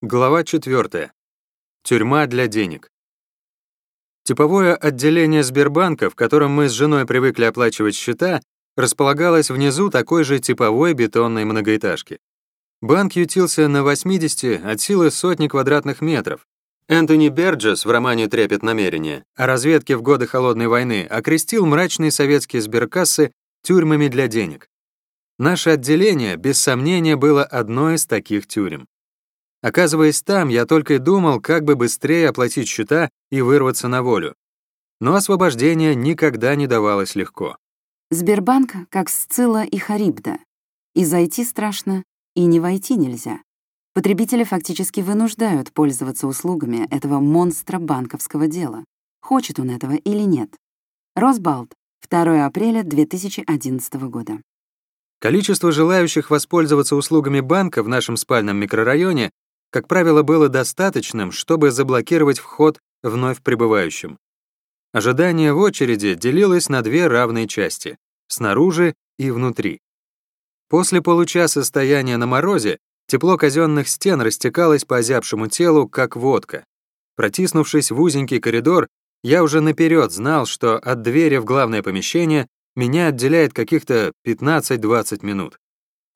Глава 4. Тюрьма для денег. Типовое отделение Сбербанка, в котором мы с женой привыкли оплачивать счета, располагалось внизу такой же типовой бетонной многоэтажки. Банк ютился на 80 от силы сотни квадратных метров. Энтони Берджес в романе «Трепет намерения» о разведке в годы Холодной войны окрестил мрачные советские сберкассы тюрьмами для денег. Наше отделение, без сомнения, было одной из таких тюрем. Оказываясь там, я только и думал, как бы быстрее оплатить счета и вырваться на волю. Но освобождение никогда не давалось легко. Сбербанк как Сцилла и Харибда. И зайти страшно, и не войти нельзя. Потребители фактически вынуждают пользоваться услугами этого монстра банковского дела. Хочет он этого или нет. Росбалт, 2 апреля 2011 года. Количество желающих воспользоваться услугами банка в нашем спальном микрорайоне как правило, было достаточным, чтобы заблокировать вход вновь прибывающим. Ожидание в очереди делилось на две равные части — снаружи и внутри. После получаса стояния на морозе тепло казенных стен растекалось по озябшему телу, как водка. Протиснувшись в узенький коридор, я уже наперед знал, что от двери в главное помещение меня отделяет каких-то 15-20 минут.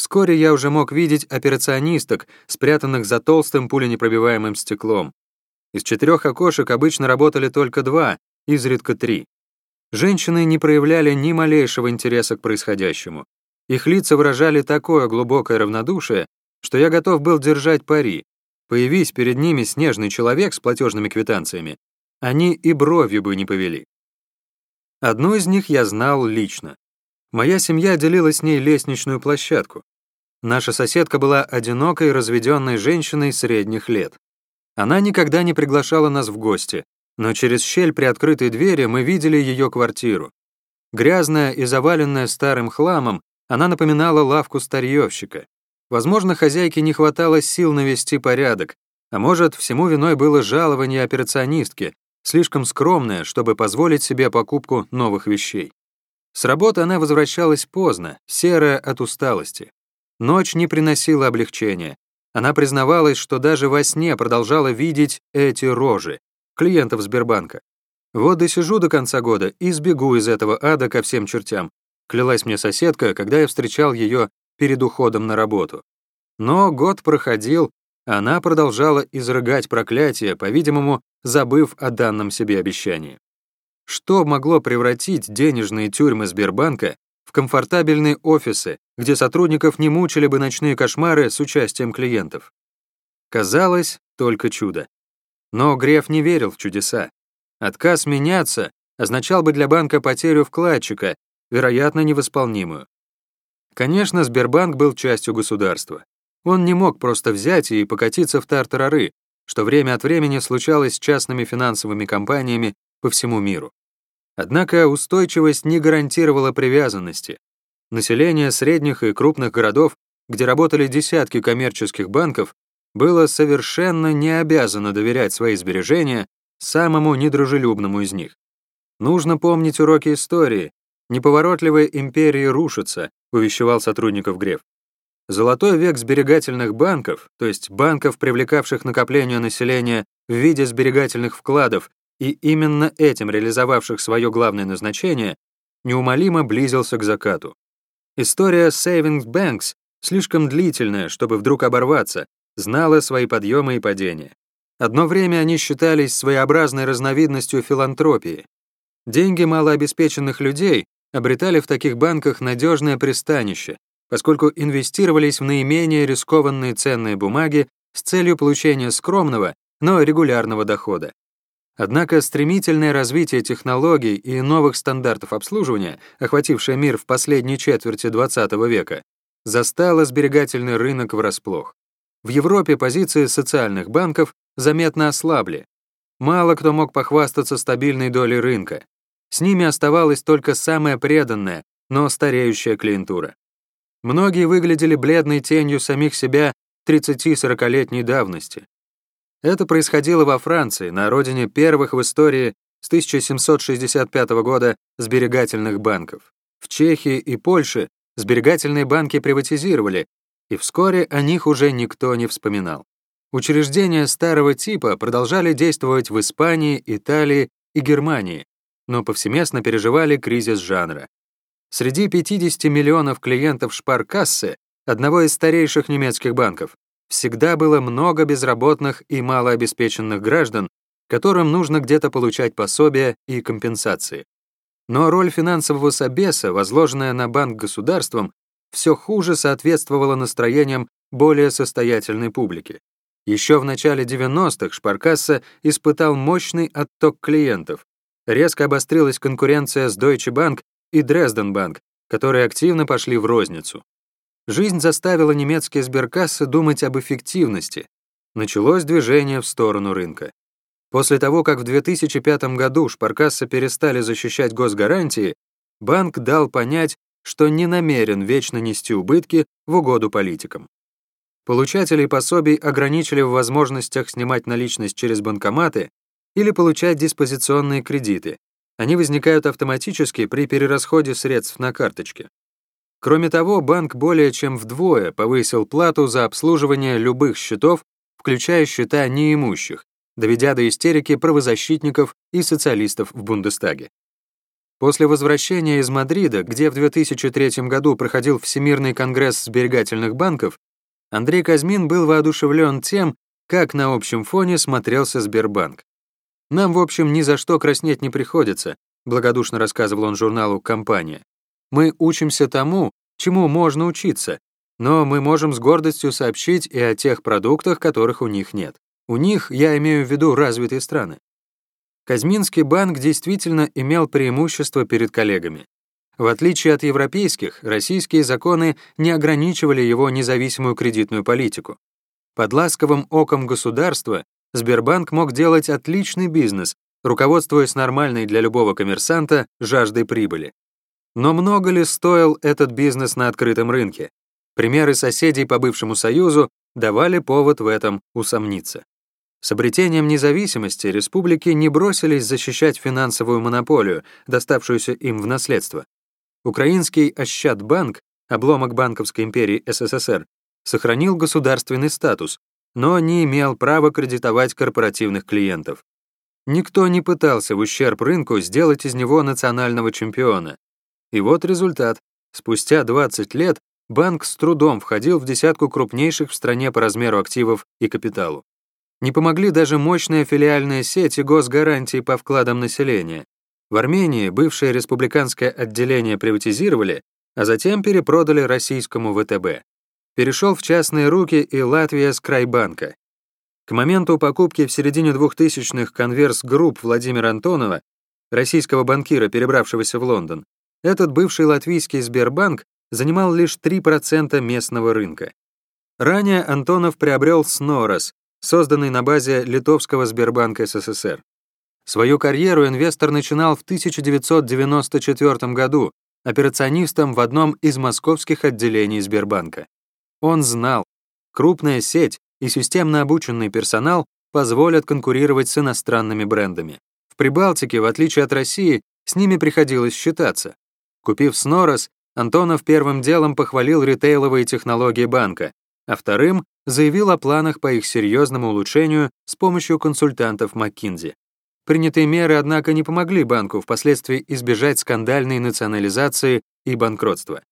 Вскоре я уже мог видеть операционисток, спрятанных за толстым пуленепробиваемым стеклом. Из четырех окошек обычно работали только два, изредка три. Женщины не проявляли ни малейшего интереса к происходящему. Их лица выражали такое глубокое равнодушие, что я готов был держать пари. Появись перед ними снежный человек с платежными квитанциями, они и бровью бы не повели. Одну из них я знал лично. Моя семья делила с ней лестничную площадку. Наша соседка была одинокой, разведенной женщиной средних лет. Она никогда не приглашала нас в гости, но через щель при открытой двери мы видели ее квартиру. Грязная и заваленная старым хламом, она напоминала лавку старьевщика. Возможно, хозяйке не хватало сил навести порядок, а может, всему виной было жалование операционистки, слишком скромное, чтобы позволить себе покупку новых вещей. С работы она возвращалась поздно, серая от усталости. Ночь не приносила облегчения. Она признавалась, что даже во сне продолжала видеть эти рожи, клиентов Сбербанка. «Вот досижу до конца года и сбегу из этого ада ко всем чертям», клялась мне соседка, когда я встречал ее перед уходом на работу. Но год проходил, она продолжала изрыгать проклятие, по-видимому, забыв о данном себе обещании. Что могло превратить денежные тюрьмы Сбербанка в комфортабельные офисы, где сотрудников не мучили бы ночные кошмары с участием клиентов. Казалось, только чудо. Но Греф не верил в чудеса. Отказ меняться означал бы для банка потерю вкладчика, вероятно, невосполнимую. Конечно, Сбербанк был частью государства. Он не мог просто взять и покатиться в тартарары, что время от времени случалось с частными финансовыми компаниями по всему миру. Однако устойчивость не гарантировала привязанности. Население средних и крупных городов, где работали десятки коммерческих банков, было совершенно не обязано доверять свои сбережения самому недружелюбному из них. Нужно помнить уроки истории. Неповоротливые империи рушатся, увещевал сотрудников Греф. Золотой век сберегательных банков, то есть банков, привлекавших накопление населения в виде сберегательных вкладов и именно этим реализовавших свое главное назначение, неумолимо близился к закату. История Savings Banks слишком длительная, чтобы вдруг оборваться, знала свои подъемы и падения. Одно время они считались своеобразной разновидностью филантропии. Деньги малообеспеченных людей обретали в таких банках надежное пристанище, поскольку инвестировались в наименее рискованные ценные бумаги с целью получения скромного, но регулярного дохода. Однако стремительное развитие технологий и новых стандартов обслуживания, охватившее мир в последней четверти XX века, застало сберегательный рынок врасплох. В Европе позиции социальных банков заметно ослабли. Мало кто мог похвастаться стабильной долей рынка. С ними оставалась только самая преданная, но стареющая клиентура. Многие выглядели бледной тенью самих себя 30-40-летней давности. Это происходило во Франции, на родине первых в истории с 1765 года сберегательных банков. В Чехии и Польше сберегательные банки приватизировали, и вскоре о них уже никто не вспоминал. Учреждения старого типа продолжали действовать в Испании, Италии и Германии, но повсеместно переживали кризис жанра. Среди 50 миллионов клиентов Шпаркассы, одного из старейших немецких банков, всегда было много безработных и малообеспеченных граждан, которым нужно где-то получать пособия и компенсации. Но роль финансового собеса, возложенная на банк государством, все хуже соответствовала настроениям более состоятельной публики. Еще в начале 90-х Шпаркасса испытал мощный отток клиентов. Резко обострилась конкуренция с Deutsche Bank и Dresden Bank, которые активно пошли в розницу. Жизнь заставила немецкие сберкассы думать об эффективности. Началось движение в сторону рынка. После того, как в 2005 году Шпаркасса перестали защищать госгарантии, банк дал понять, что не намерен вечно нести убытки в угоду политикам. Получателей пособий ограничили в возможностях снимать наличность через банкоматы или получать диспозиционные кредиты. Они возникают автоматически при перерасходе средств на карточке. Кроме того, банк более чем вдвое повысил плату за обслуживание любых счетов, включая счета неимущих, доведя до истерики правозащитников и социалистов в Бундестаге. После возвращения из Мадрида, где в 2003 году проходил Всемирный конгресс сберегательных банков, Андрей Казмин был воодушевлен тем, как на общем фоне смотрелся Сбербанк. «Нам, в общем, ни за что краснеть не приходится», благодушно рассказывал он журналу «Компания». «Мы учимся тому, чему можно учиться, но мы можем с гордостью сообщить и о тех продуктах, которых у них нет. У них, я имею в виду развитые страны. Казминский банк действительно имел преимущество перед коллегами. В отличие от европейских, российские законы не ограничивали его независимую кредитную политику. Под ласковым оком государства Сбербанк мог делать отличный бизнес, руководствуясь нормальной для любого коммерсанта жаждой прибыли. Но много ли стоил этот бизнес на открытом рынке? Примеры соседей по бывшему Союзу давали повод в этом усомниться. С обретением независимости республики не бросились защищать финансовую монополию, доставшуюся им в наследство. Украинский Ощадбанк, обломок банковской империи СССР, сохранил государственный статус, но не имел права кредитовать корпоративных клиентов. Никто не пытался в ущерб рынку сделать из него национального чемпиона. И вот результат. Спустя 20 лет банк с трудом входил в десятку крупнейших в стране по размеру активов и капиталу. Не помогли даже мощная филиальная сеть и госгарантии по вкладам населения. В Армении бывшее республиканское отделение приватизировали, а затем перепродали российскому ВТБ. Перешел в частные руки и Латвия с Крайбанка. К моменту покупки в середине 2000-х конверс групп Владимира Антонова, российского банкира, перебравшегося в Лондон, этот бывший латвийский Сбербанк занимал лишь 3% местного рынка. Ранее Антонов приобрел Снорос, созданный на базе литовского Сбербанка СССР. Свою карьеру инвестор начинал в 1994 году операционистом в одном из московских отделений Сбербанка. Он знал, крупная сеть и системно обученный персонал позволят конкурировать с иностранными брендами. В Прибалтике, в отличие от России, с ними приходилось считаться. Купив Снорос, Антонов первым делом похвалил ритейловые технологии банка, а вторым заявил о планах по их серьезному улучшению с помощью консультантов McKinsey. Принятые меры, однако, не помогли банку впоследствии избежать скандальной национализации и банкротства.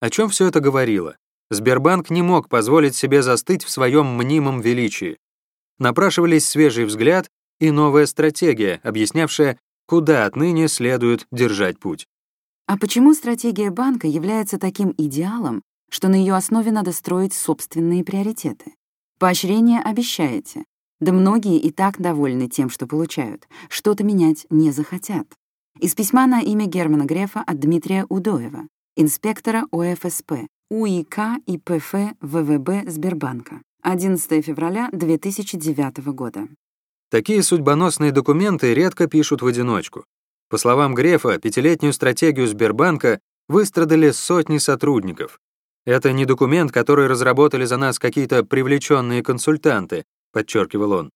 О чем все это говорило? Сбербанк не мог позволить себе застыть в своем мнимом величии. Напрашивались свежий взгляд и новая стратегия, объяснявшая, куда отныне следует держать путь. А почему стратегия банка является таким идеалом, что на ее основе надо строить собственные приоритеты? Поощрение обещаете, да многие и так довольны тем, что получают. Что-то менять не захотят. Из письма на имя Германа Грефа от Дмитрия Удоева, инспектора ОФСП, УИК и ПФ ВВБ Сбербанка. 11 февраля 2009 года. Такие судьбоносные документы редко пишут в одиночку. По словам Грефа, пятилетнюю стратегию Сбербанка выстрадали сотни сотрудников. Это не документ, который разработали за нас какие-то привлеченные консультанты, подчеркивал он.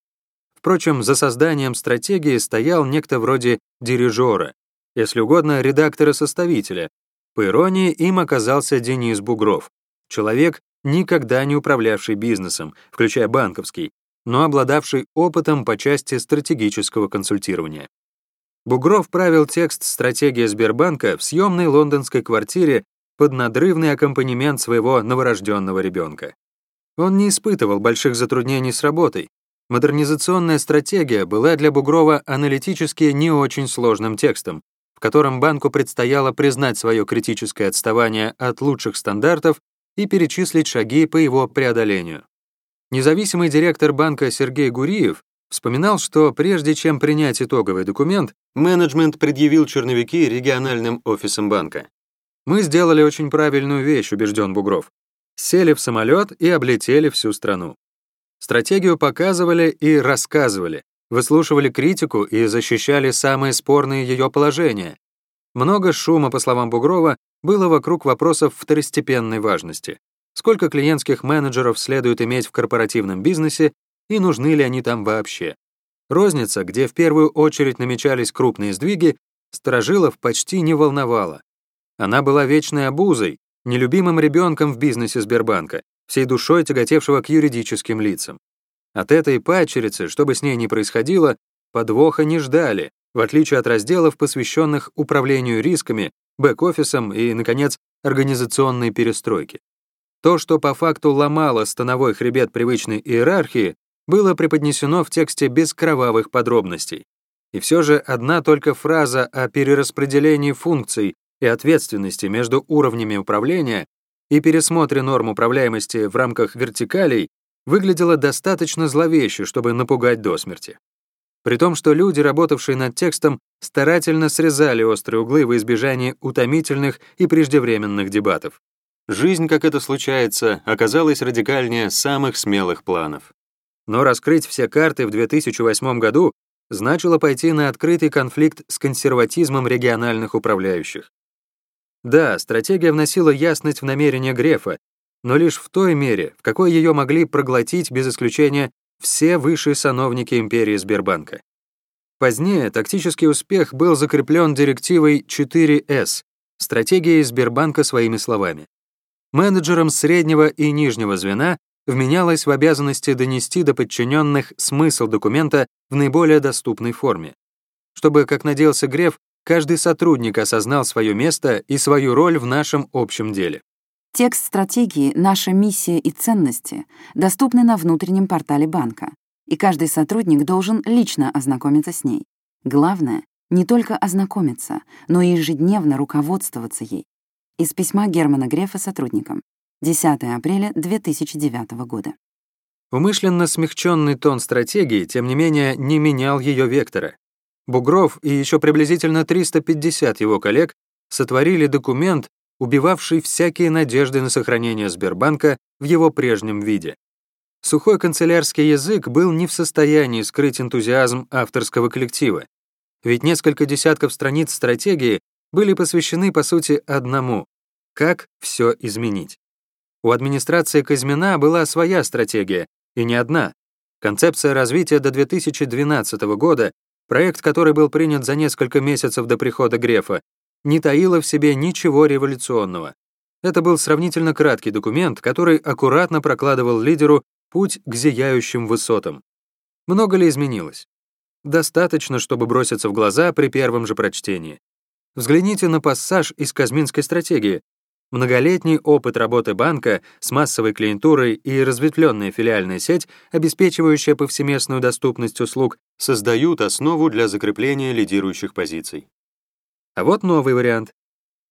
Впрочем, за созданием стратегии стоял некто вроде дирижера, если угодно, редактора-составителя. По иронии, им оказался Денис Бугров, человек, никогда не управлявший бизнесом, включая банковский, но обладавший опытом по части стратегического консультирования. Бугров правил текст «Стратегия Сбербанка» в съемной лондонской квартире под надрывный аккомпанемент своего новорожденного ребенка. Он не испытывал больших затруднений с работой. Модернизационная стратегия была для Бугрова аналитически не очень сложным текстом, в котором банку предстояло признать свое критическое отставание от лучших стандартов и перечислить шаги по его преодолению. Независимый директор банка Сергей Гуриев вспоминал, что прежде чем принять итоговый документ, менеджмент предъявил черновики региональным офисам банка. «Мы сделали очень правильную вещь», — убежден Бугров. Сели в самолет и облетели всю страну. Стратегию показывали и рассказывали, выслушивали критику и защищали самые спорные ее положения. Много шума, по словам Бугрова, было вокруг вопросов второстепенной важности. Сколько клиентских менеджеров следует иметь в корпоративном бизнесе и нужны ли они там вообще? Розница, где в первую очередь намечались крупные сдвиги, сторожилов почти не волновала. Она была вечной обузой, нелюбимым ребенком в бизнесе Сбербанка, всей душой тяготевшего к юридическим лицам. От этой падчерицы, что бы с ней ни происходило, подвоха не ждали, в отличие от разделов, посвященных управлению рисками, бэк-офисом и, наконец, организационной перестройке. То, что по факту ломало становой хребет привычной иерархии, было преподнесено в тексте без кровавых подробностей. И все же одна только фраза о перераспределении функций и ответственности между уровнями управления и пересмотре норм управляемости в рамках вертикалей выглядела достаточно зловеще, чтобы напугать до смерти. При том, что люди, работавшие над текстом, старательно срезали острые углы в избежании утомительных и преждевременных дебатов. Жизнь, как это случается, оказалась радикальнее самых смелых планов. Но раскрыть все карты в 2008 году значило пойти на открытый конфликт с консерватизмом региональных управляющих. Да, стратегия вносила ясность в намерения Грефа, но лишь в той мере, в какой ее могли проглотить без исключения все высшие сановники империи Сбербанка. Позднее тактический успех был закреплен директивой 4С, стратегией Сбербанка своими словами. Менеджерам среднего и нижнего звена вменялось в обязанности донести до подчиненных смысл документа в наиболее доступной форме. Чтобы, как надеялся Греф, каждый сотрудник осознал свое место и свою роль в нашем общем деле. Текст стратегии «Наша миссия и ценности» доступны на внутреннем портале банка, и каждый сотрудник должен лично ознакомиться с ней. Главное — не только ознакомиться, но и ежедневно руководствоваться ей. Из письма Германа Грефа сотрудникам. 10 апреля 2009 года. Умышленно смягченный тон стратегии, тем не менее, не менял ее вектора. Бугров и еще приблизительно 350 его коллег сотворили документ, убивавший всякие надежды на сохранение Сбербанка в его прежнем виде. Сухой канцелярский язык был не в состоянии скрыть энтузиазм авторского коллектива, ведь несколько десятков страниц стратегии были посвящены, по сути, одному — как все изменить. У администрации Казьмина была своя стратегия, и не одна. Концепция развития до 2012 года проект, который был принят за несколько месяцев до прихода Грефа, не таила в себе ничего революционного. Это был сравнительно краткий документ, который аккуратно прокладывал лидеру путь к зияющим высотам. Много ли изменилось? Достаточно, чтобы броситься в глаза при первом же прочтении. Взгляните на пассаж из Казминской стратегии. Многолетний опыт работы банка с массовой клиентурой и разветвленная филиальная сеть, обеспечивающая повсеместную доступность услуг, создают основу для закрепления лидирующих позиций. А вот новый вариант.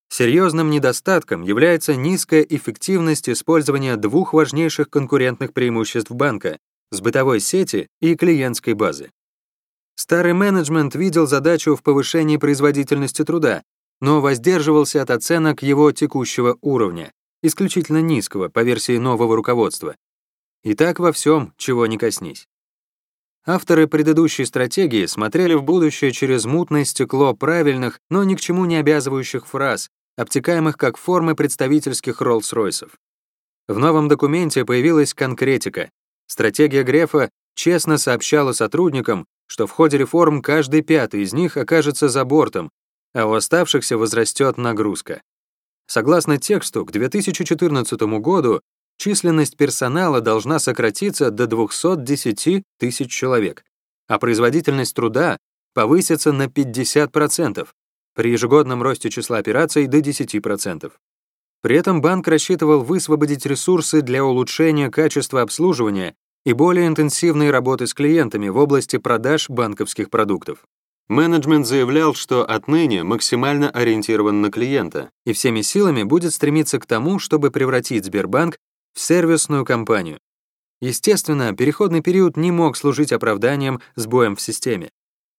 Серьезным недостатком является низкая эффективность использования двух важнейших конкурентных преимуществ банка — с бытовой сети и клиентской базы. Старый менеджмент видел задачу в повышении производительности труда, но воздерживался от оценок его текущего уровня, исключительно низкого по версии нового руководства. И так во всем, чего не коснись. Авторы предыдущей стратегии смотрели в будущее через мутное стекло правильных, но ни к чему не обязывающих фраз, обтекаемых как формы представительских Роллс-Ройсов. В новом документе появилась конкретика. Стратегия Грефа честно сообщала сотрудникам, что в ходе реформ каждый пятый из них окажется за бортом, а у оставшихся возрастет нагрузка. Согласно тексту, к 2014 году численность персонала должна сократиться до 210 тысяч человек, а производительность труда повысится на 50%, при ежегодном росте числа операций до 10%. При этом банк рассчитывал высвободить ресурсы для улучшения качества обслуживания и более интенсивной работы с клиентами в области продаж банковских продуктов. Менеджмент заявлял, что отныне максимально ориентирован на клиента и всеми силами будет стремиться к тому, чтобы превратить Сбербанк в сервисную компанию. Естественно, переходный период не мог служить оправданием сбоем в системе.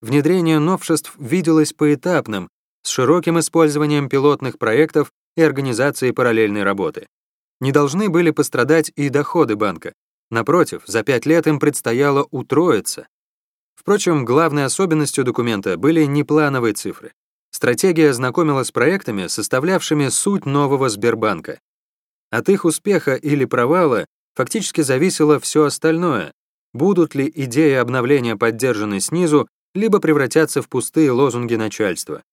Внедрение новшеств виделось поэтапным, с широким использованием пилотных проектов и организацией параллельной работы. Не должны были пострадать и доходы банка. Напротив, за пять лет им предстояло утроиться. Впрочем, главной особенностью документа были не плановые цифры. Стратегия знакомила с проектами, составлявшими суть нового Сбербанка. От их успеха или провала фактически зависело все остальное. Будут ли идеи обновления поддержаны снизу, либо превратятся в пустые лозунги начальства.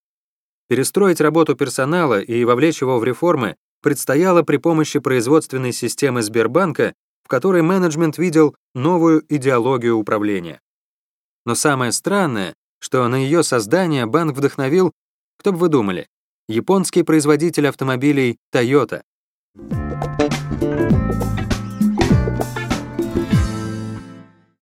Перестроить работу персонала и вовлечь его в реформы предстояло при помощи производственной системы Сбербанка, в которой менеджмент видел новую идеологию управления. Но самое странное, что на ее создание банк вдохновил, кто бы вы думали, японский производитель автомобилей Toyota.